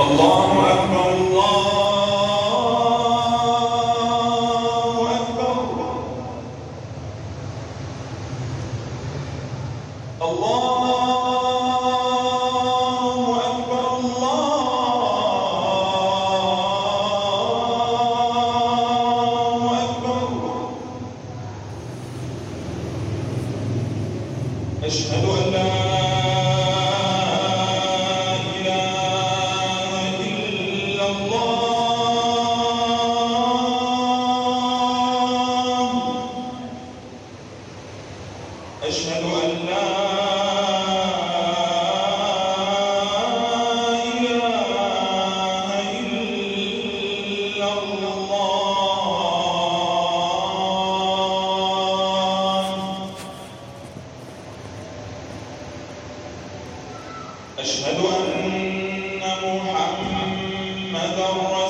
الله أكبر الله أكبر. الله الله أشهد أن لا أشهد أن لا أشهد أن محمدا رسول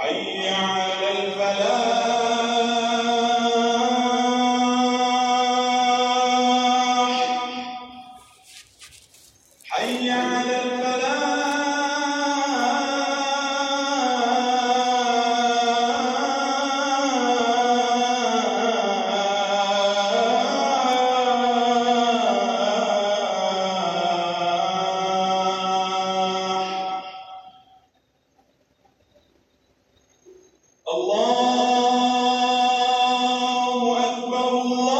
حي على الله أكبر الله